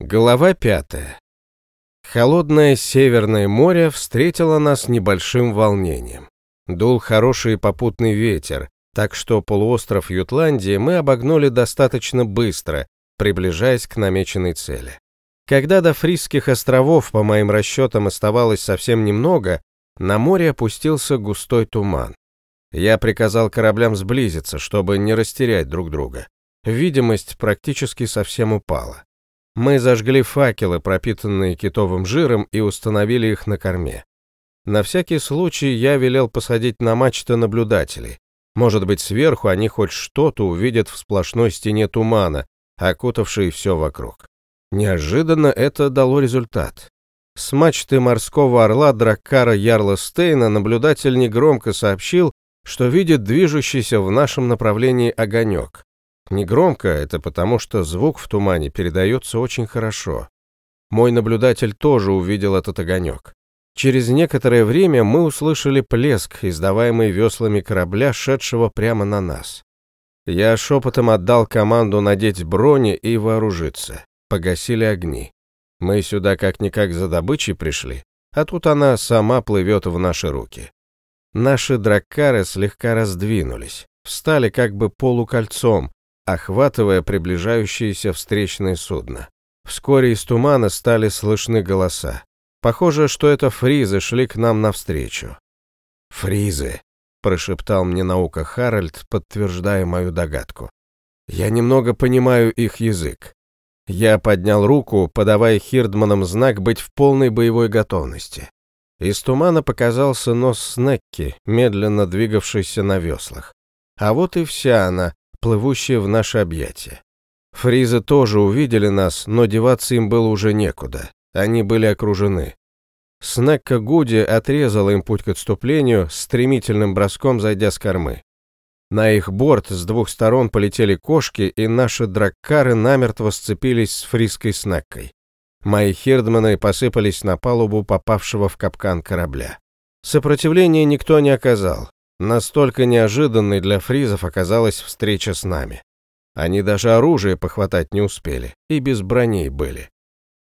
Глава пятая. Холодное Северное море встретило нас небольшим волнением. Дул хороший попутный ветер, так что полуостров Ютландии мы обогнули достаточно быстро, приближаясь к намеченной цели. Когда до Фрисских островов, по моим расчетам, оставалось совсем немного, на море опустился густой туман. Я приказал кораблям сблизиться, чтобы не растерять друг друга. Видимость практически совсем упала. Мы зажгли факелы, пропитанные китовым жиром, и установили их на корме. На всякий случай я велел посадить на мачты наблюдателей. Может быть, сверху они хоть что-то увидят в сплошной стене тумана, окутавшей все вокруг. Неожиданно это дало результат. С мачты морского орла Драккара Ярла Стейна наблюдатель негромко сообщил, что видит движущийся в нашем направлении огонек. Негромко это потому, что звук в тумане передается очень хорошо. Мой наблюдатель тоже увидел этот огонек. Через некоторое время мы услышали плеск, издаваемый веслами корабля, шедшего прямо на нас. Я шепотом отдал команду надеть брони и вооружиться. Погасили огни. Мы сюда как-никак за добычей пришли, а тут она сама плывет в наши руки. Наши драккары слегка раздвинулись, встали как бы полукольцом, охватывая приближающееся встречное судно. Вскоре из тумана стали слышны голоса. Похоже, что это фризы шли к нам навстречу. «Фризы», — прошептал мне наука Харальд, подтверждая мою догадку. «Я немного понимаю их язык. Я поднял руку, подавая Хирдманам знак быть в полной боевой готовности. Из тумана показался нос Снекки, медленно двигавшийся на веслах. А вот и вся она, плывущие в наше объятие. Фризы тоже увидели нас, но деваться им было уже некуда. Они были окружены. Снекка Гуди отрезала им путь к отступлению, стремительным броском зайдя с кормы. На их борт с двух сторон полетели кошки, и наши драккары намертво сцепились с фриской Снеккой. Мои хирдманы посыпались на палубу попавшего в капкан корабля. Сопротивления никто не оказал. Настолько неожиданной для фризов оказалась встреча с нами. Они даже оружие похватать не успели, и без броней были.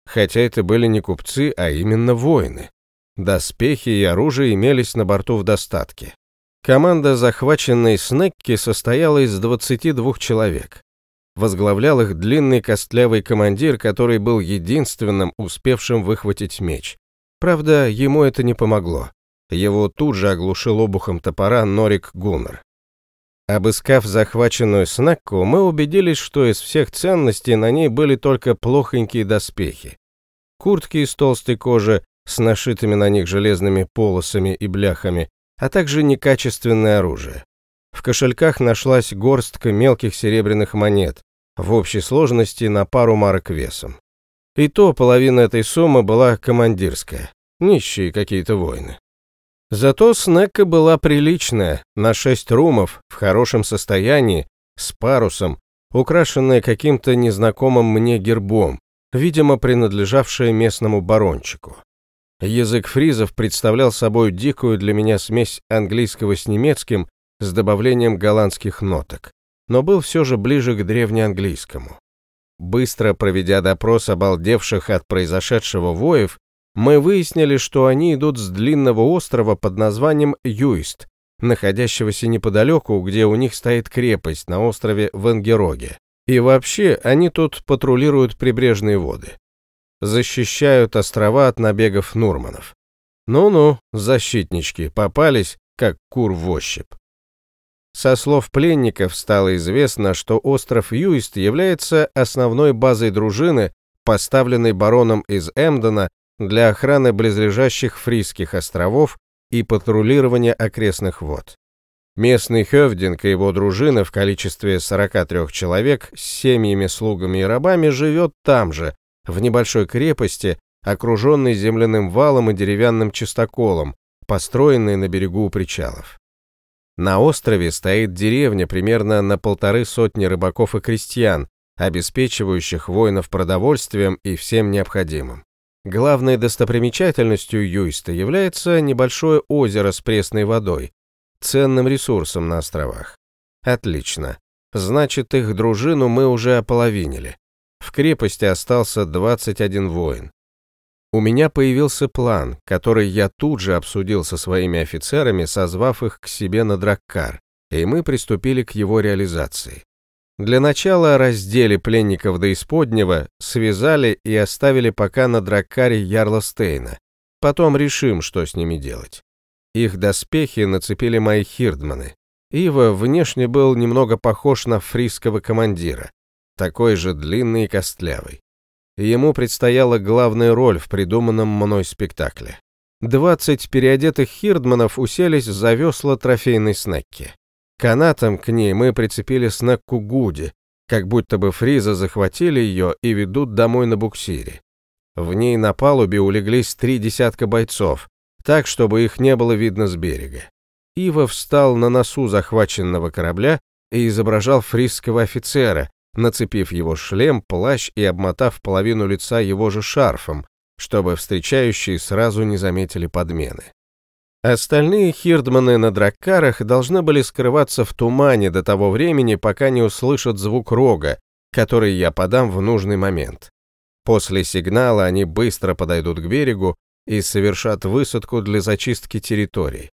Хотя это были не купцы, а именно воины. Доспехи и оружие имелись на борту в достатке. Команда захваченной Снекки состояла из 22 человек. Возглавлял их длинный костлявый командир, который был единственным, успевшим выхватить меч. Правда, ему это не помогло. Его тут же оглушил обухом топора Норик Гуннер. Обыскав захваченную снакку, мы убедились, что из всех ценностей на ней были только плохонькие доспехи. Куртки из толстой кожи с нашитыми на них железными полосами и бляхами, а также некачественное оружие. В кошельках нашлась горстка мелких серебряных монет, в общей сложности на пару марок весом. И то половина этой суммы была командирская, нищие какие-то воины. Зато снекка была приличная, на шесть румов, в хорошем состоянии, с парусом, украшенная каким-то незнакомым мне гербом, видимо, принадлежавшая местному барончику. Язык фризов представлял собой дикую для меня смесь английского с немецким с добавлением голландских ноток, но был все же ближе к древнеанглийскому. Быстро проведя допрос обалдевших от произошедшего воев, мы выяснили, что они идут с длинного острова под названием Юист, находящегося неподалеку, где у них стоит крепость на острове Венгероге. И вообще, они тут патрулируют прибрежные воды. Защищают острова от набегов Нурманов. Ну-ну, защитнички, попались, как кур в ощупь. Со слов пленников стало известно, что остров Юист является основной базой дружины, поставленной бароном из Эмдена для охраны близлежащих Фрисских островов и патрулирования окрестных вод. Местный Хевдинг и его дружина в количестве 43 человек с семьями, слугами и рабами живет там же, в небольшой крепости, окруженной земляным валом и деревянным чистоколом, построенной на берегу причалов. На острове стоит деревня примерно на полторы сотни рыбаков и крестьян, обеспечивающих воинов продовольствием и всем необходимым. Главной достопримечательностью Юйста является небольшое озеро с пресной водой, ценным ресурсом на островах. Отлично. Значит, их дружину мы уже ополовинили. В крепости остался 21 воин. У меня появился план, который я тут же обсудил со своими офицерами, созвав их к себе на Драккар, и мы приступили к его реализации. Для начала раздели пленников до исподнего, связали и оставили пока на Драккаре Ярла Стейна. Потом решим, что с ними делать. Их доспехи нацепили мои хирдманы. Ива внешне был немного похож на фрисского командира, такой же длинный и костлявый. Ему предстояла главная роль в придуманном мной спектакле. Двадцать переодетых хирдманов уселись за весла трофейной снекки. Канатом к ней мы прицепили снекку Гуди, как будто бы Фриза захватили ее и ведут домой на буксире. В ней на палубе улеглись три десятка бойцов, так, чтобы их не было видно с берега. Ива встал на носу захваченного корабля и изображал фризского офицера, нацепив его шлем, плащ и обмотав половину лица его же шарфом, чтобы встречающие сразу не заметили подмены. Остальные хирдманы на драккарах должны были скрываться в тумане до того времени, пока не услышат звук рога, который я подам в нужный момент. После сигнала они быстро подойдут к берегу и совершат высадку для зачистки территорий.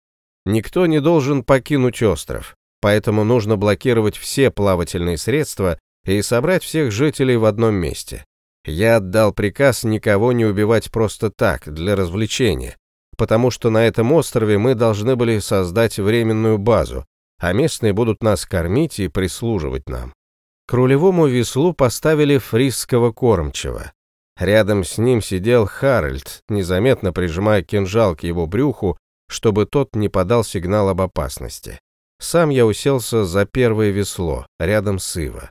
Никто не должен покинуть остров, поэтому нужно блокировать все плавательные средства и собрать всех жителей в одном месте. Я отдал приказ никого не убивать просто так, для развлечения, потому что на этом острове мы должны были создать временную базу, а местные будут нас кормить и прислуживать нам. К рулевому веслу поставили фрисского кормчего. Рядом с ним сидел Харальд, незаметно прижимая кинжал к его брюху, чтобы тот не подал сигнал об опасности. Сам я уселся за первое весло, рядом с Ива.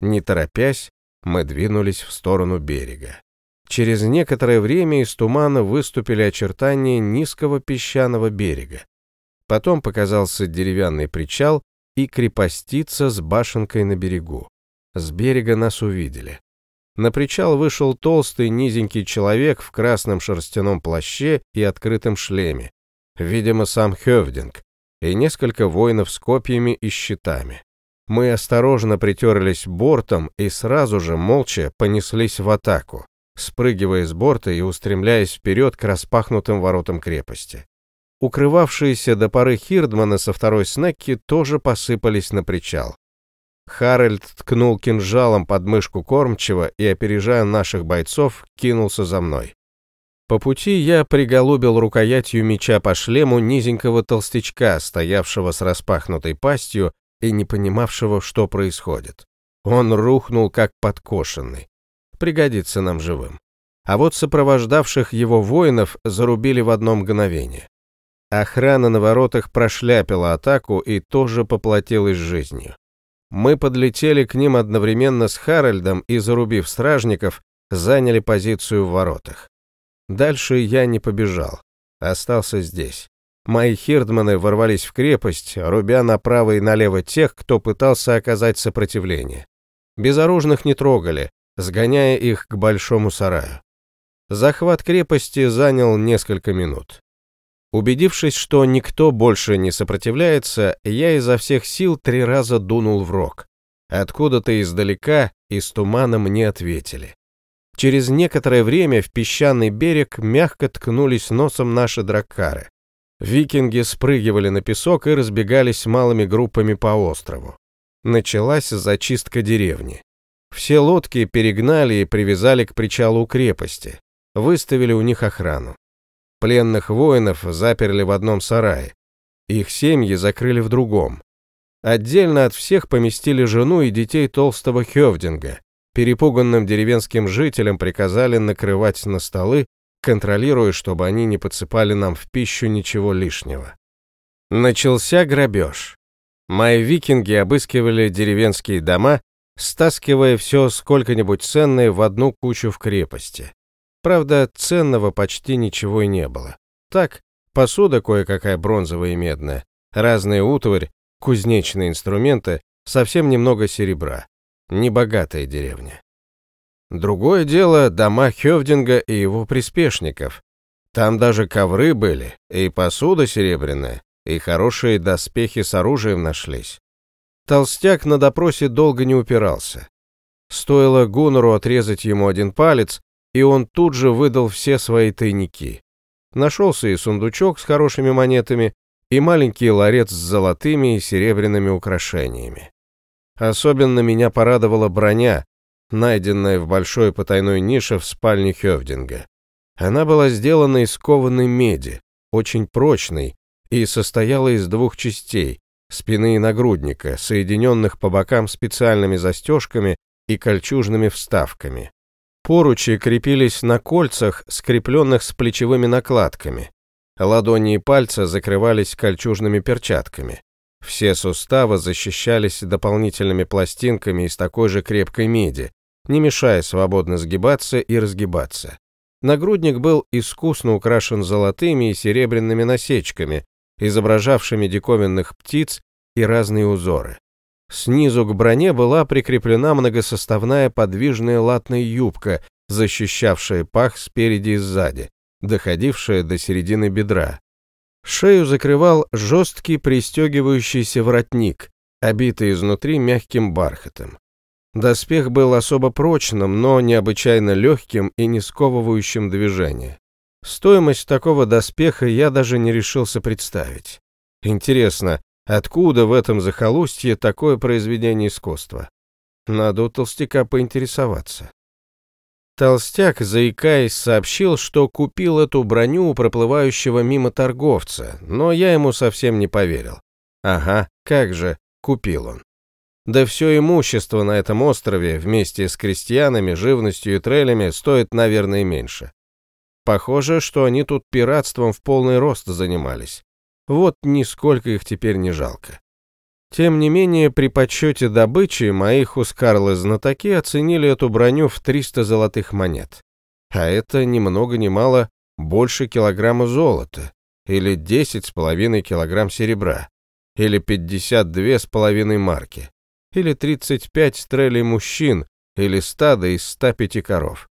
Не торопясь, мы двинулись в сторону берега. Через некоторое время из тумана выступили очертания низкого песчаного берега. Потом показался деревянный причал и крепостица с башенкой на берегу. С берега нас увидели. На причал вышел толстый низенький человек в красном шерстяном плаще и открытом шлеме. Видимо, сам Хевдинг, и несколько воинов с копьями и щитами. Мы осторожно притерлись бортом и сразу же молча понеслись в атаку спрыгивая с борта и устремляясь вперед к распахнутым воротам крепости. Укрывавшиеся до поры Хирдмана со второй снекки тоже посыпались на причал. Харальд ткнул кинжалом под мышку кормчего и, опережая наших бойцов, кинулся за мной. По пути я приголубил рукоятью меча по шлему низенького толстячка, стоявшего с распахнутой пастью и не понимавшего, что происходит. Он рухнул, как подкошенный пригодится нам живым. А вот сопровождавших его воинов зарубили в одно мгновение. Охрана на воротах прошляпила атаку и тоже поплатилась жизнью. Мы подлетели к ним одновременно с Харальдом и, зарубив стражников, заняли позицию в воротах. Дальше я не побежал, остался здесь. Мои хирдманы ворвались в крепость, рубя направо и налево тех, кто пытался оказать сопротивление. Безоружных не трогали, сгоняя их к большому сараю. Захват крепости занял несколько минут. Убедившись, что никто больше не сопротивляется, я изо всех сил три раза дунул в рог. Откуда-то издалека, из тумана мне ответили. Через некоторое время в песчаный берег мягко ткнулись носом наши драккары. Викинги спрыгивали на песок и разбегались малыми группами по острову. Началась зачистка деревни. Все лодки перегнали и привязали к причалу крепости, выставили у них охрану. Пленных воинов заперли в одном сарае, их семьи закрыли в другом. Отдельно от всех поместили жену и детей толстого Хевдинга. Перепуганным деревенским жителям приказали накрывать на столы, контролируя, чтобы они не подсыпали нам в пищу ничего лишнего. Начался грабеж. Мои викинги обыскивали деревенские дома стаскивая все сколько-нибудь ценное в одну кучу в крепости. Правда, ценного почти ничего и не было. Так, посуда кое-какая бронзовая и медная, разные утварь, кузнечные инструменты, совсем немного серебра. Небогатая деревня. Другое дело дома Хевдинга и его приспешников. Там даже ковры были, и посуда серебряная, и хорошие доспехи с оружием нашлись. Толстяк на допросе долго не упирался. Стоило Гуннеру отрезать ему один палец, и он тут же выдал все свои тайники. Нашелся и сундучок с хорошими монетами, и маленький ларец с золотыми и серебряными украшениями. Особенно меня порадовала броня, найденная в большой потайной нише в спальне Хёвдинга. Она была сделана из кованой меди, очень прочной, и состояла из двух частей – спины и нагрудника, соединенных по бокам специальными застежками и кольчужными вставками. Поручи крепились на кольцах, скрепленных с плечевыми накладками. Ладони и пальцы закрывались кольчужными перчатками. Все суставы защищались дополнительными пластинками из такой же крепкой меди, не мешая свободно сгибаться и разгибаться. Нагрудник был искусно украшен золотыми и серебряными насечками, изображавшими диковинных птиц и разные узоры. Снизу к броне была прикреплена многосоставная подвижная латная юбка, защищавшая пах спереди и сзади, доходившая до середины бедра. Шею закрывал жесткий пристегивающийся воротник, обитый изнутри мягким бархатом. Доспех был особо прочным, но необычайно легким и не сковывающим движение. Стоимость такого доспеха я даже не решился представить. Интересно, откуда в этом захолустье такое произведение искусства? Надо у толстяка поинтересоваться. Толстяк, заикаясь, сообщил, что купил эту броню у проплывающего мимо торговца, но я ему совсем не поверил. Ага, как же, купил он. Да все имущество на этом острове вместе с крестьянами, живностью и трелями стоит, наверное, меньше. Похоже, что они тут пиратством в полный рост занимались. Вот нисколько их теперь не жалко. Тем не менее, при подсчете добычи мои хускарлы-знатоки оценили эту броню в 300 золотых монет. А это ни много ни мало больше килограмма золота, или 10,5 килограмм серебра, или 52,5 марки, или 35 стрелей мужчин, или стадо из 105 коров.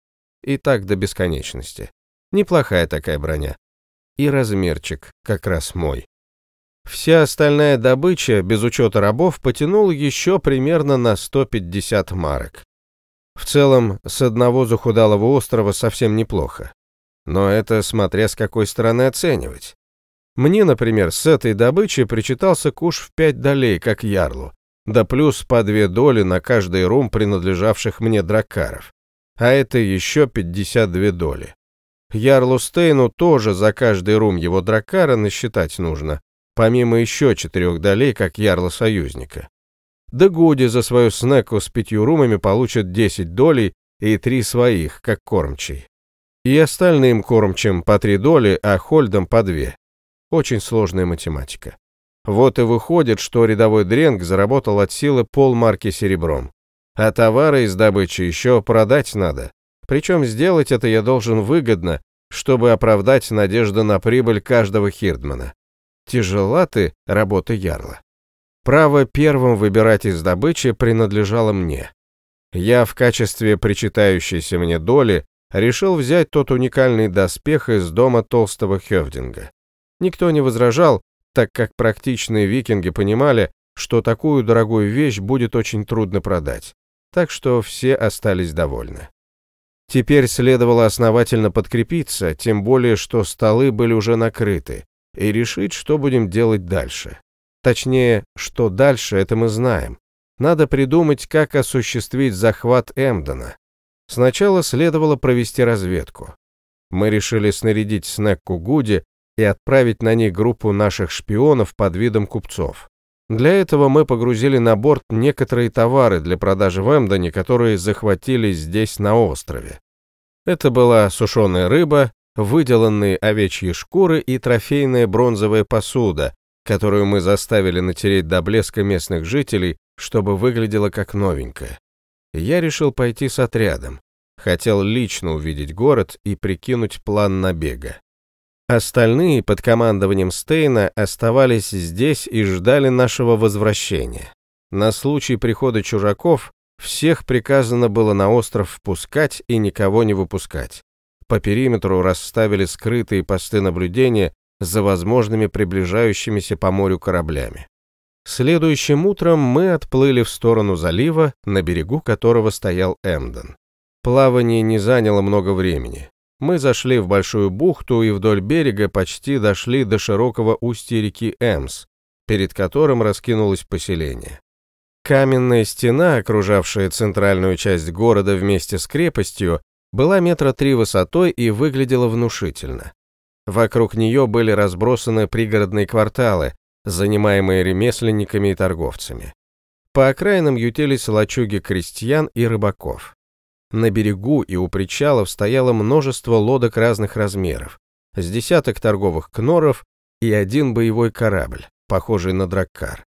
И так до бесконечности. Неплохая такая броня. И размерчик как раз мой. Вся остальная добыча, без учета рабов, потянула еще примерно на 150 марок. В целом, с одного захудалого острова совсем неплохо. Но это смотря с какой стороны оценивать. Мне, например, с этой добычи причитался куш в пять долей, как ярлу, да плюс по две доли на каждый рум, принадлежавших мне дракаров. А это еще 52 доли. Ярлу Стейну тоже за каждый рум его дракара насчитать нужно, помимо еще четырех долей, как ярла союзника. Да Гуди за свою снеку с пятью румами получит 10 долей и три своих, как кормчий. И остальным кормчим по три доли, а хольдам по две. Очень сложная математика. Вот и выходит, что рядовой дренг заработал от силы полмарки серебром. А товары из добычи еще продать надо. Причем сделать это я должен выгодно, чтобы оправдать надежду на прибыль каждого хирдмана. Тяжела ты, работа ярла. Право первым выбирать из добычи принадлежало мне. Я в качестве причитающейся мне доли решил взять тот уникальный доспех из дома толстого Хёвдинга. Никто не возражал, так как практичные викинги понимали, что такую дорогую вещь будет очень трудно продать. Так что все остались довольны. Теперь следовало основательно подкрепиться, тем более, что столы были уже накрыты, и решить, что будем делать дальше. Точнее, что дальше, это мы знаем. Надо придумать, как осуществить захват Эмдена. Сначала следовало провести разведку. Мы решили снарядить Снекку Гуди и отправить на них группу наших шпионов под видом купцов. Для этого мы погрузили на борт некоторые товары для продажи в Эмдоне, которые захватили здесь на острове. Это была сушеная рыба, выделанные овечьи шкуры и трофейная бронзовая посуда, которую мы заставили натереть до блеска местных жителей, чтобы выглядела как новенькая. Я решил пойти с отрядом. Хотел лично увидеть город и прикинуть план набега. Остальные под командованием Стейна оставались здесь и ждали нашего возвращения. На случай прихода чужаков всех приказано было на остров впускать и никого не выпускать. По периметру расставили скрытые посты наблюдения за возможными приближающимися по морю кораблями. Следующим утром мы отплыли в сторону залива, на берегу которого стоял Эмден. Плавание не заняло много времени. Мы зашли в большую бухту и вдоль берега почти дошли до широкого устья реки Эмс, перед которым раскинулось поселение. Каменная стена, окружавшая центральную часть города вместе с крепостью, была метра три высотой и выглядела внушительно. Вокруг нее были разбросаны пригородные кварталы, занимаемые ремесленниками и торговцами. По окраинам ютились лачуги крестьян и рыбаков. На берегу и у причалов стояло множество лодок разных размеров, с десяток торговых кноров и один боевой корабль, похожий на драккар.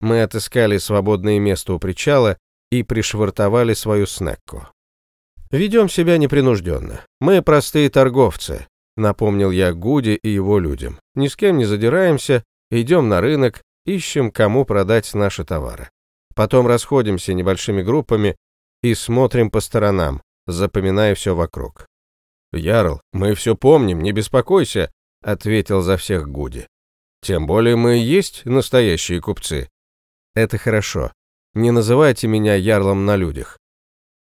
Мы отыскали свободное место у причала и пришвартовали свою снекку. «Ведем себя непринужденно. Мы простые торговцы», — напомнил я Гуди и его людям. «Ни с кем не задираемся, идем на рынок, ищем, кому продать наши товары. Потом расходимся небольшими группами и смотрим по сторонам, запоминая все вокруг». «Ярл, мы все помним, не беспокойся», — ответил за всех Гуди. «Тем более мы и есть настоящие купцы». «Это хорошо. Не называйте меня ярлом на людях.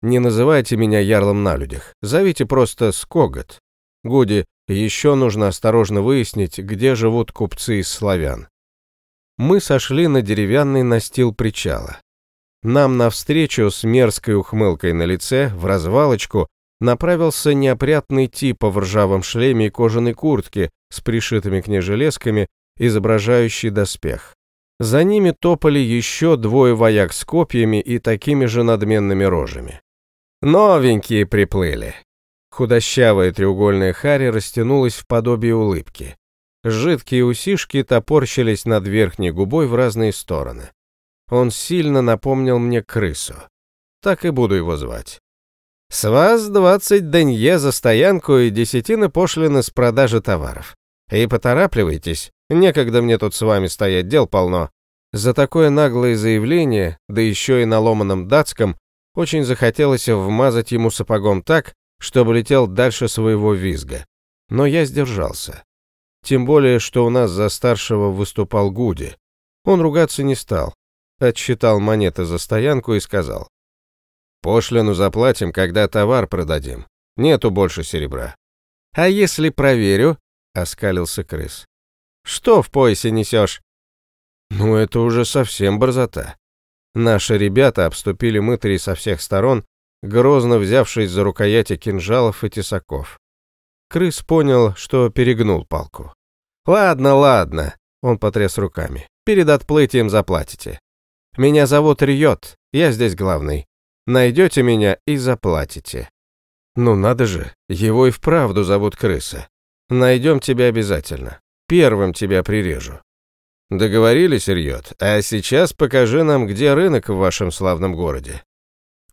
Не называйте меня ярлом на людях. Зовите просто Скогот. Гуди, еще нужно осторожно выяснить, где живут купцы из славян. Мы сошли на деревянный настил причала. Нам навстречу с мерзкой ухмылкой на лице, в развалочку, направился неопрятный тип в ржавом шлеме и кожаной куртке с пришитыми к ней железками, изображающий доспех. За ними топали еще двое вояк с копьями и такими же надменными рожами. Новенькие приплыли. Худощавая треугольная Хари растянулась в подобие улыбки. Жидкие усишки топорщились над верхней губой в разные стороны. Он сильно напомнил мне крысу. Так и буду его звать. С вас двадцать денье за стоянку и десятины пошлины с продажи товаров. И поторапливайтесь, некогда мне тут с вами стоять, дел полно. За такое наглое заявление, да еще и на ломаном датском, очень захотелось вмазать ему сапогом так, чтобы летел дальше своего визга. Но я сдержался. Тем более, что у нас за старшего выступал Гуди. Он ругаться не стал. Отсчитал монеты за стоянку и сказал. «Пошлину заплатим, когда товар продадим. Нету больше серебра». «А если проверю?» — оскалился крыс. «Что в поясе несешь?» «Ну, это уже совсем борзота. Наши ребята обступили мытари со всех сторон, грозно взявшись за рукояти кинжалов и тесаков. Крыс понял, что перегнул палку. «Ладно, ладно», — он потряс руками. «Перед отплытием заплатите. Меня зовут Риот, я здесь главный. Найдете меня и заплатите». «Ну надо же, его и вправду зовут Крыса. Найдем тебя обязательно. Первым тебя прирежу». Договорились, Рьот, а сейчас покажи нам, где рынок в вашем славном городе.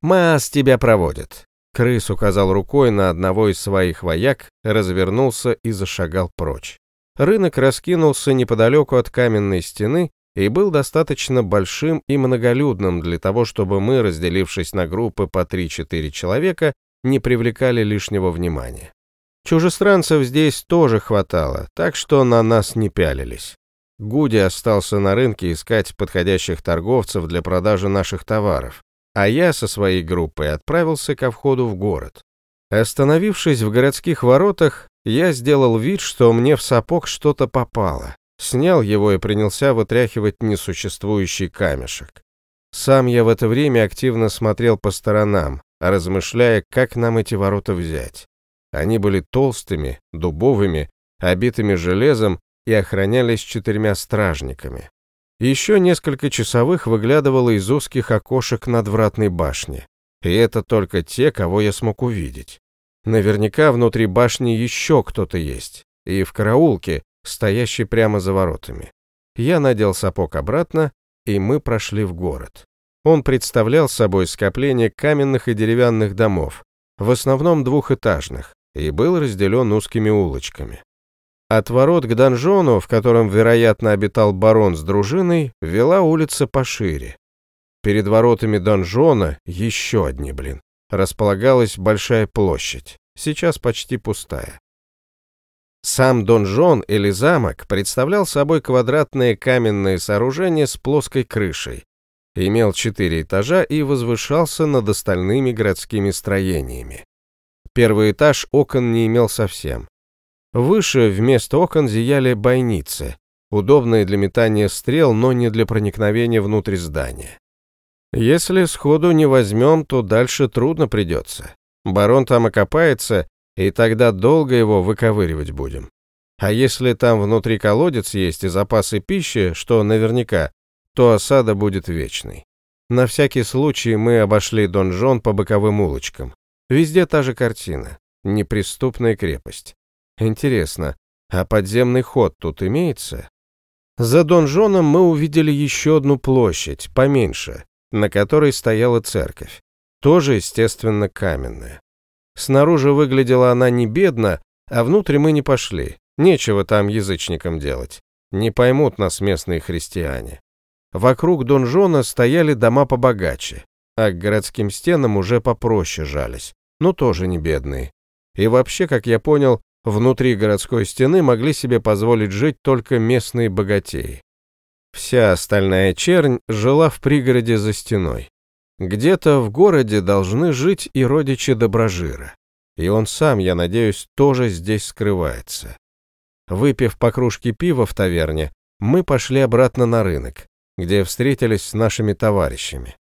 Мас тебя проводит. Крыс указал рукой на одного из своих вояк, развернулся и зашагал прочь. Рынок раскинулся неподалеку от каменной стены и был достаточно большим и многолюдным для того, чтобы мы, разделившись на группы по 3-4 человека, не привлекали лишнего внимания. Чужестранцев здесь тоже хватало, так что на нас не пялились. Гуди остался на рынке искать подходящих торговцев для продажи наших товаров, а я со своей группой отправился ко входу в город. Остановившись в городских воротах, я сделал вид, что мне в сапог что-то попало, снял его и принялся вытряхивать несуществующий камешек. Сам я в это время активно смотрел по сторонам, размышляя, как нам эти ворота взять. Они были толстыми, дубовыми, обитыми железом и охранялись четырьмя стражниками. Еще несколько часовых выглядывало из узких окошек надвратной башни. И это только те, кого я смог увидеть. Наверняка внутри башни еще кто-то есть. И в караулке, стоящей прямо за воротами. Я надел сапог обратно, и мы прошли в город. Он представлял собой скопление каменных и деревянных домов, в основном двухэтажных, и был разделен узкими улочками. От ворот к донжону, в котором, вероятно, обитал барон с дружиной, вела улица пошире. Перед воротами донжона, еще одни, блин, располагалась большая площадь, сейчас почти пустая. Сам донжон или замок представлял собой квадратное каменное сооружение с плоской крышей, имел четыре этажа и возвышался над остальными городскими строениями. Первый этаж окон не имел совсем. Выше вместо окон зияли бойницы, удобные для метания стрел, но не для проникновения внутрь здания. Если сходу не возьмем, то дальше трудно придется. Барон там окопается, и тогда долго его выковыривать будем. А если там внутри колодец есть и запасы пищи, что наверняка, то осада будет вечной. На всякий случай мы обошли донжон по боковым улочкам. Везде та же картина. Неприступная крепость. Интересно, а подземный ход тут имеется? За донжоном мы увидели еще одну площадь, поменьше, на которой стояла церковь. Тоже, естественно, каменная. Снаружи выглядела она не бедно, а внутрь мы не пошли. Нечего там язычникам делать. Не поймут нас местные христиане. Вокруг донжона стояли дома побогаче, а к городским стенам уже попроще жались, но тоже не бедные. И вообще, как я понял, внутри городской стены могли себе позволить жить только местные богатеи. Вся остальная чернь жила в пригороде за стеной. Где-то в городе должны жить и родичи Доброжира. И он сам, я надеюсь, тоже здесь скрывается. Выпив по кружке пива в таверне, мы пошли обратно на рынок где встретились с нашими товарищами.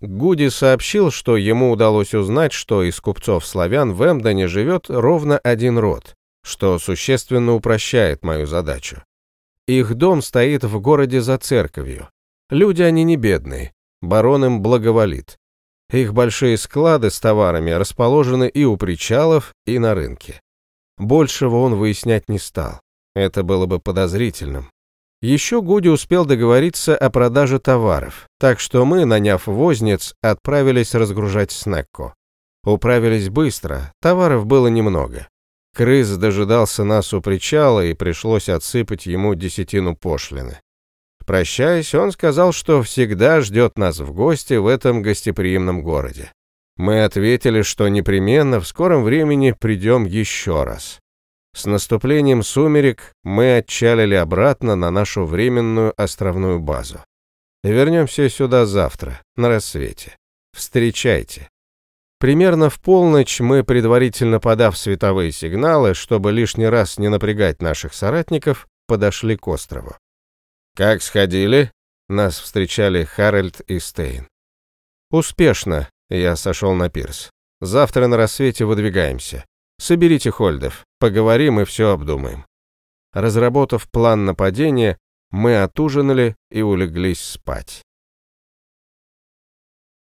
Гуди сообщил, что ему удалось узнать, что из купцов-славян в Эмдоне живет ровно один род, что существенно упрощает мою задачу. Их дом стоит в городе за церковью. Люди они не бедные, барон им благоволит. Их большие склады с товарами расположены и у причалов, и на рынке. Большего он выяснять не стал. Это было бы подозрительным. Еще Гуди успел договориться о продаже товаров, так что мы, наняв возниц, отправились разгружать снекку. Управились быстро, товаров было немного. Крыс дожидался нас у причала, и пришлось отсыпать ему десятину пошлины. Прощаясь, он сказал, что всегда ждет нас в гости в этом гостеприимном городе. Мы ответили, что непременно в скором времени придем еще раз. С наступлением сумерек мы отчалили обратно на нашу временную островную базу. Вернемся сюда завтра, на рассвете. Встречайте. Примерно в полночь мы, предварительно подав световые сигналы, чтобы лишний раз не напрягать наших соратников, подошли к острову. «Как сходили?» Нас встречали Харальд и Стейн. «Успешно», — я сошел на пирс. «Завтра на рассвете выдвигаемся. Соберите Хольдов, поговорим и все обдумаем. Разработав план нападения, мы отужинали и улеглись спать.